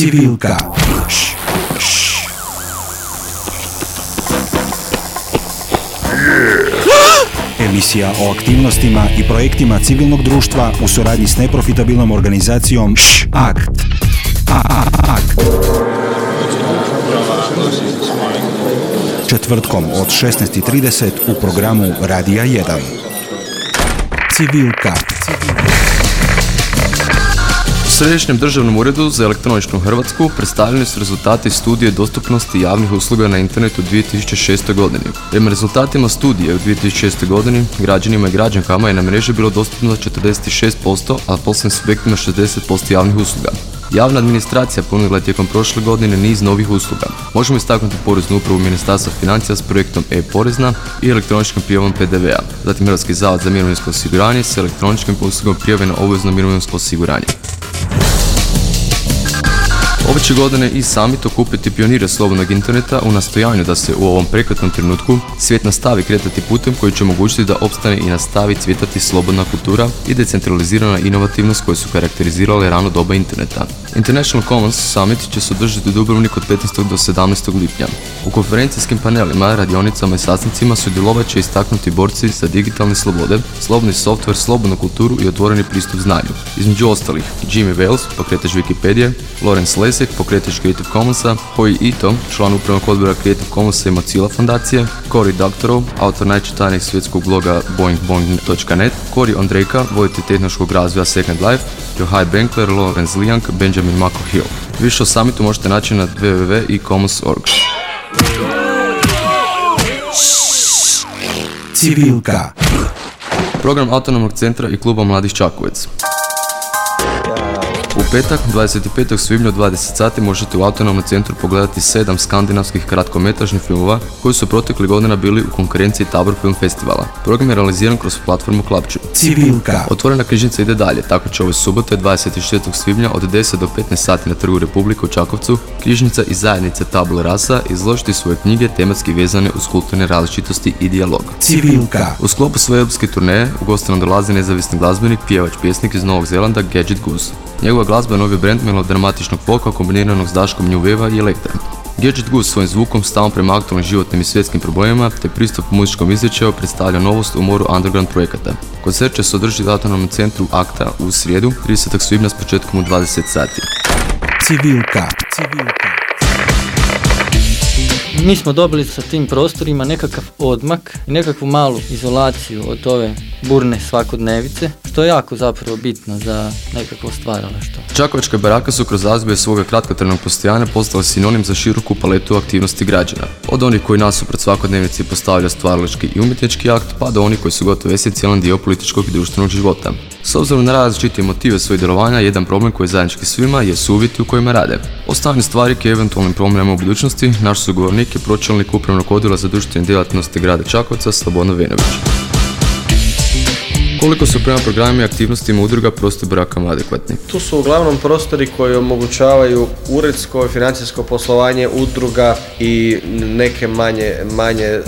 Civilka. Emisija o aktivnostima i projektima civilnog društva u suradnji s neprofitabilnom organizacijom AKT. AKT. Četvrtkom od 16.30 u programu Radija 1. Civilka. U Središnjem državnom uredu za elektroničnu Hrvatsku predstavljeni su rezultati studije dostupnosti javnih usluga na internetu u 2006. godini. Prema rezultatima studije u 2006. godini građanima i građankama je na mreži bilo dostupno 46%, a poslovnim subjektima 60% javnih usluga. Javna administracija ponudila je tijekom prošle godine niz novih usluga. Možemo istaknuti poreznu upravu Ministarstva financija s projektom e-porezna i elektroničkim prijavom PDV-a, zatim Hrvatski zavod za mirovinsko osiguranje s elektroničkim uslugom prijave na obvezno mirovinsko osiguranje. Će godine i summit okupiti pionire slobodnog interneta u nastojanju da se u ovom prekretnom trenutku svijet nastavi kretati putem koji će omogućiti da opstane i nastavi cvjetati slobodna kultura i decentralizirana inovativnost koje su karakterizirale rano doba interneta. International Commons Summit će se održati u Dubrovniku od 15. do 17. lipnja. U konferencijskim panelima, radionicama i sastancima sudjelovat će istaknuti borci za digitalne slobode, slobodni software, slobodnu kulturu i otvoreni pristup znanju. Između ostalih, Jimmy Wales, pokretač Wikipedije, Lawrence Lessig, pokretač Creative Commonsa, Hoi Ito, član upravnog odbora Creative Commonsa i Mozilla fondacije, Cory Doctorow, autor najčitanijeg svjetskog bloga boingboing.net, Cory Ondrejka, voditelj tehnološkog razvoja Second Life, Johaj Benkler, Lawrence Liang, Benjamin Mako Hill. Više o summitu možete naći na www.ecommons.org. Civilka. Program Autonomnog centra i kluba Mladih Čakovec. Petak, 25. svibnja u 20 sati možete u Autonomnom centru pogledati sedam skandinavskih kratkometražnih filmova koji su protekli godina bili u konkurenciji Tabor Film Festivala. Program je realiziran kroz platformu Klapču. Civilka. Otvorena knjižnica ide dalje, tako će ove subote 26. svibnja od 10 do 15 sati na trgu Republike u Čakovcu knjižnica i zajednice Tabula Rasa izložiti svoje knjige tematski vezane uz kulturne različitosti i dijalog. Civilka. U sklopu svoje europske turneje u goste nam dolazi nezavisni glazbenik, pjevač, pjesnik iz Novog Zelanda Gadget Goose. Njegova glazba je novi brand melodramatičnog folka kombiniranog s daškom New Wave i elektra. Gadget Goose svojim zvukom stalno prema aktualnim životnim i svjetskim problemima te pristup muzičkom izričaju predstavlja novost u moru underground projekata. Koncert će se održati u autonomnom centru Akta u srijedu 30. svibnja s početkom u 20 sati. Civilka. Civilka. Mi smo dobili sa tim prostorima nekakav odmak i nekakvu malu izolaciju od ove burne svakodnevice, što je jako zapravo bitno za nekakvo stvaralaštvo. Čakovačke barake su kroz razvoj svoga kratkotrajnog postojanja postale sinonim za široku paletu aktivnosti građana. Od onih koji nasuprot svakodnevnici postavljaju stvaralački i umjetnički akt, pa do onih koji su gotovo esencijalan dio političkog i društvenog života. S obzirom na različite motive svojeg djelovanja, jedan problem koji je zajednički svima je uvjeti u kojima rade. O stvari i eventualnim promjenama u budućnosti, naš sugovornik je pročelnik upravnog odjela za društvene djelatnosti grada Čakovca, Slobodan Venović. Koliko su prema programima i aktivnostima udruga prostor brakama adekvatni? Tu su uglavnom prostori koji omogućavaju uredsko i financijsko poslovanje udruga i neke manje, manje e,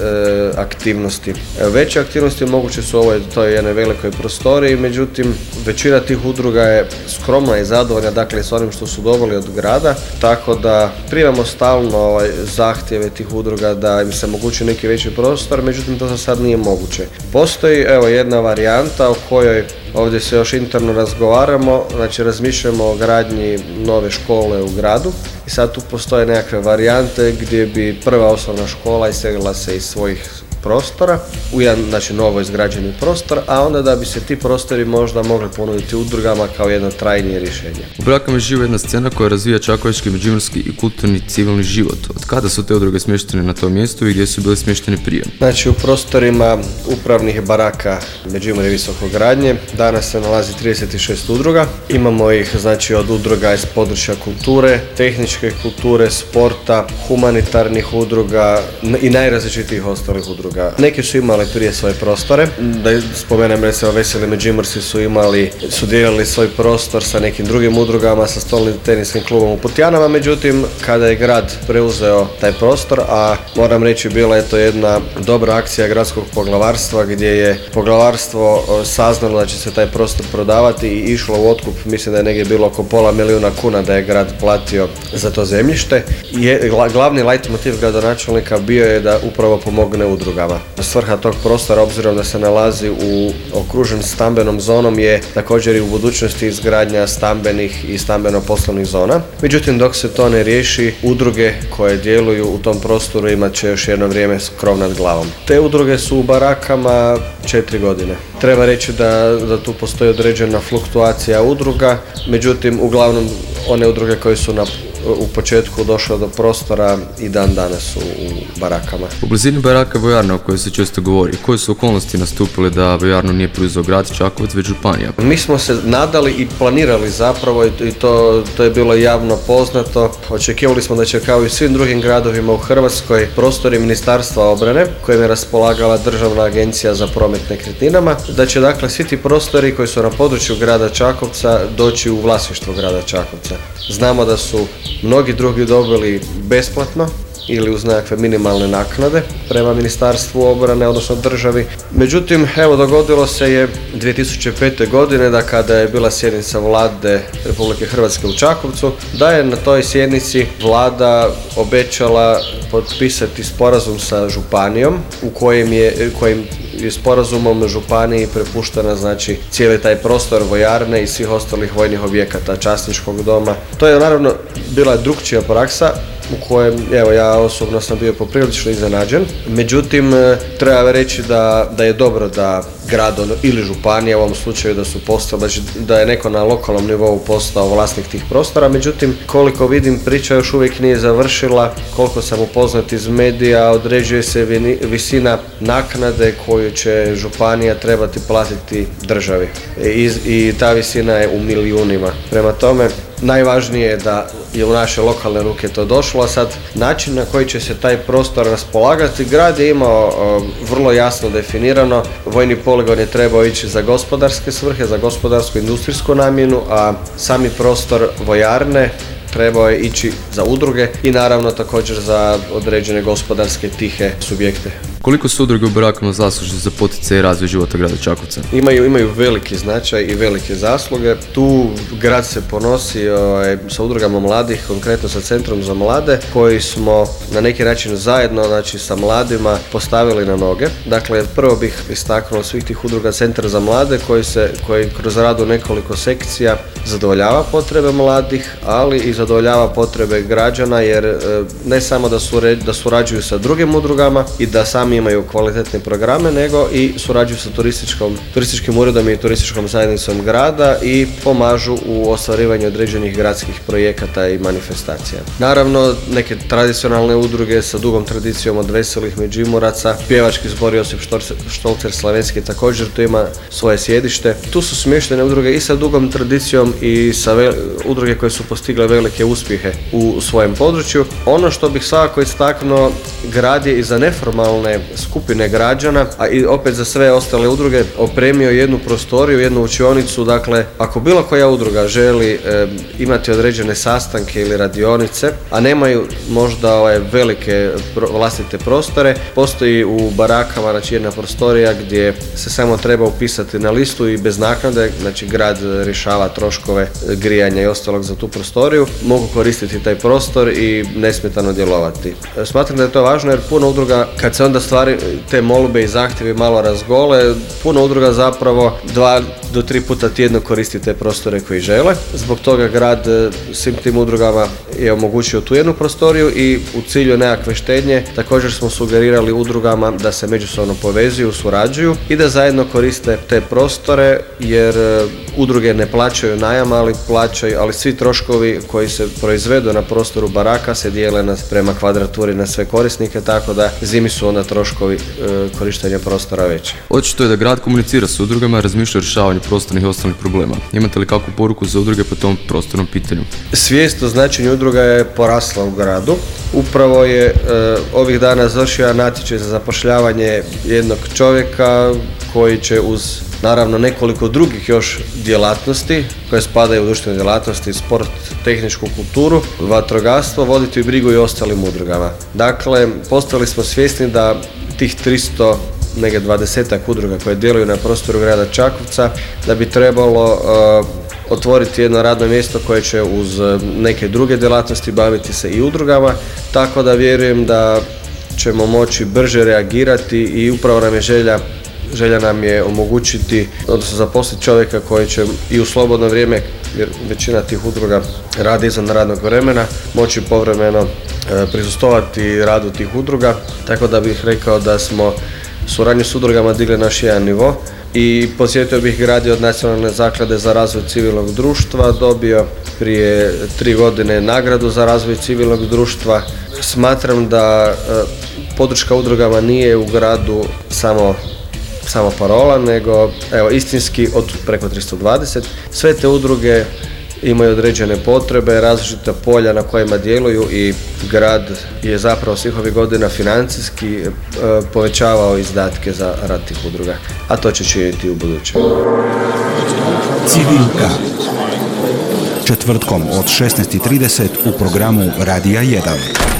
aktivnosti. E, Veće aktivnosti moguće su ovoj toj jednoj velikoj prostoriji, međutim većina tih udruga je skromna i zadovoljna dakle s onim što su dobili od grada, tako da primamo stalno ovaj, zahtjeve tih udruga da im se omogući neki veći prostor, međutim to za sad nije moguće. Postoji evo jedna varijanta o kojoj ovdje se još interno razgovaramo, znači razmišljamo o gradnji nove škole u gradu i sad tu postoje nekakve varijante gdje bi prva osnovna škola iselila se iz svojih prostora u jedan znači novo izgrađeni prostor, a onda da bi se ti prostori možda mogli ponuditi udrugama kao jedno trajnije rješenje. U Brakama živi jedna scena koja razvija čakovački, međimurski i kulturni civilni život. Od kada su te udruge smještene na tom mjestu i gdje su bile smještene prije? Znači u prostorima upravnih baraka Međimurje visokogradnje danas se nalazi 36 udruga. Imamo ih znači od udruga iz područja kulture, tehničke kulture, sporta, humanitarnih udruga i najrazličitijih ostalih udruga. Udruga. Neki su imali prije svoje prostore, da spomenem recimo Veseli Međimursi su imali, su dijelili svoj prostor sa nekim drugim udrugama, sa stolnim teniskim klubom u Putjanama, međutim kada je grad preuzeo taj prostor, a moram reći bila je to jedna dobra akcija gradskog poglavarstva gdje je poglavarstvo saznalo da će se taj prostor prodavati i išlo u otkup, mislim da je negdje bilo oko pola milijuna kuna da je grad platio za to zemljište. Je, glavni leitmotiv gradonačelnika bio je da upravo pomogne udrugama. Svrha tog prostora, obzirom da se nalazi u okružen stambenom zonom, je također i u budućnosti izgradnja stambenih i stambeno-poslovnih zona. Međutim, dok se to ne riješi, udruge koje djeluju u tom prostoru imat će još jedno vrijeme krov nad glavom. Te udruge su u barakama četiri godine. Treba reći da, da tu postoji određena fluktuacija udruga, međutim, uglavnom one udruge koje su na u početku došlo do prostora i dan danas su u barakama. U blizini baraka vojarna o kojoj se često govori, koje su okolnosti nastupile da vojarnu nije preuzeo grad Čakovac već županija? Mi smo se nadali i planirali zapravo i to, to je bilo javno poznato. Očekivali smo da će kao i svim drugim gradovima u Hrvatskoj prostori Ministarstva obrane kojim je raspolagala Državna agencija za promet nekretninama, da će dakle svi ti prostori koji su na području grada Čakovca doći u vlasništvo grada Čakovca. Znamo da su mnogi drugi dobili besplatno ili uz nekakve minimalne naknade prema Ministarstvu obrane, odnosno državi. Međutim, evo dogodilo se je 2005. godine da kada je bila sjednica vlade Republike Hrvatske u Čakovcu, da je na toj sjednici vlada obećala potpisati sporazum sa županijom u kojem je, kojim je sporazumom županiji prepuštena znači cijeli taj prostor vojarne i svih ostalih vojnih objekata, časničkog doma. To je naravno bila drugčija praksa u kojem, evo ja osobno sam bio poprilično iznenađen. Međutim, e, treba reći da, da je dobro da grad ono, ili županija u ovom slučaju da su postali, znači da je neko na lokalnom nivou postao vlasnik tih prostora. Međutim, koliko vidim, priča još uvijek nije završila. Koliko sam upoznat iz medija, određuje se visina naknade koju će županija trebati platiti državi. I, i ta visina je u milijunima. Prema tome, najvažnije je da je u naše lokalne ruke to došlo, a sad način na koji će se taj prostor raspolagati, grad je imao vrlo jasno definirano, vojni poligon je trebao ići za gospodarske svrhe, za gospodarsku industrijsku namjenu, a sami prostor vojarne trebao je ići za udruge i naravno također za određene gospodarske tihe subjekte. Koliko su udruge u barakama zaslužne za poticaj i razvoj života grada Čakovca? Imaju, imaju veliki značaj i velike zasluge. Tu grad se ponosi ovaj, sa udrugama mladih, konkretno sa Centrom za mlade, koji smo na neki način zajedno znači, sa mladima postavili na noge. Dakle, prvo bih istaknuo svih tih udruga Centra za mlade koji, se, koji kroz radu nekoliko sekcija zadovoljava potrebe mladih, ali i zadovoljava potrebe građana jer e, ne samo da, su, da surađuju sa drugim udrugama i da sami imaju kvalitetne programe, nego i surađuju sa turističkom, turističkim uredom i turističkom zajednicom grada i pomažu u ostvarivanju određenih gradskih projekata i manifestacija. Naravno, neke tradicionalne udruge sa dugom tradicijom od veselih međimuraca, pjevački zbor Josip Štolcer Slavenski također tu ima svoje sjedište. Tu su smještene udruge i sa dugom tradicijom i sa udruge koje su postigle velike uspjehe u svojem području. Ono što bih svakako istaknuo, grad je i za neformalne skupine građana, a i opet za sve ostale udruge opremio jednu prostoriju, jednu učionicu, dakle ako bilo koja udruga želi imati određene sastanke ili radionice, a nemaju možda ovaj velike vlastite prostore, postoji u barakama znači jedna prostorija gdje se samo treba upisati na listu i bez naknade, znači grad rješava troškove grijanja i ostalog za tu prostoriju, mogu koristiti taj prostor i nesmetano djelovati. Smatram da je to važno jer puno udruga kad se onda stvari, te molbe i zahtjevi malo razgole, puno udruga zapravo dva do tri puta tjedno koristi te prostore koji žele. Zbog toga grad e, svim tim udrugama je omogućio tu jednu prostoriju i u cilju nekakve štednje također smo sugerirali udrugama da se međusobno povezuju, surađuju i da zajedno koriste te prostore jer e, udruge ne plaćaju najam, ali plaćaju, ali svi troškovi koji se proizvedu na prostoru baraka se dijele na, prema kvadraturi na sve korisnike, tako da zimi su onda troškovi e, korištenja prostora veći. Očito je da grad komunicira s udrugama, razmišlja o rješavanju prostornih i ostalih problema. Imate li kakvu poruku za udruge po tom prostornom pitanju? Svijest o značenju udruga je porasla u gradu. Upravo je e, ovih dana završio natječaj za zapošljavanje jednog čovjeka koji će uz naravno nekoliko drugih još djelatnosti koje spadaju u društvene djelatnosti, sport, tehničku kulturu, vatrogastvo, voditi brigu i ostalim udrugama. Dakle, postali smo svjesni da tih 300 neke dvadesetak udruga koje djeluju na prostoru grada Čakovca, da bi trebalo uh, otvoriti jedno radno mjesto koje će uz uh, neke druge djelatnosti baviti se i udrugama, tako da vjerujem da ćemo moći brže reagirati i upravo nam je želja Želja nam je omogućiti, odnosno zaposliti čovjeka koji će i u slobodno vrijeme, jer većina tih udruga radi izvan radnog vremena, moći povremeno uh, prisustovati radu tih udruga, tako da bih rekao da smo suradnju s udrugama digli naš jedan nivo i posjetio bih gradi od Nacionalne zaklade za razvoj civilnog društva, dobio prije tri godine nagradu za razvoj civilnog društva. Smatram da e, podrška udrugama nije u gradu samo samo parola, nego evo istinski od preko 320. Sve te udruge imaju određene potrebe, različita polja na kojima djeluju i grad je zapravo svih ovih godina financijski e, povećavao izdatke za rad tih udruga, a to će činiti u buduće. Civilka. Četvrtkom od 16.30 u programu Radija 1.